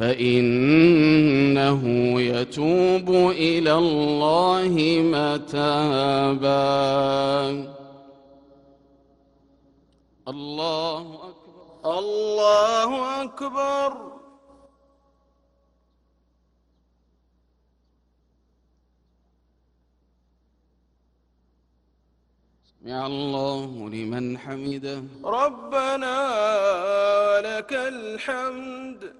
فإنه يتوب إلى الله متابا. الله أكبر. الله أكبر. سمع الله لمن حمده. ربنا لك الحمد.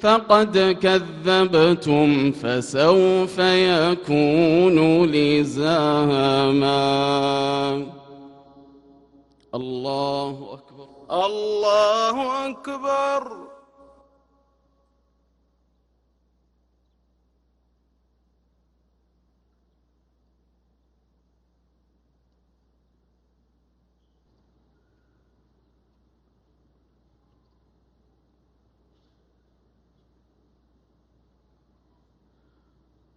فقد كذبتم فسوف يكون لزاما. الله أكبر. الله أكبر.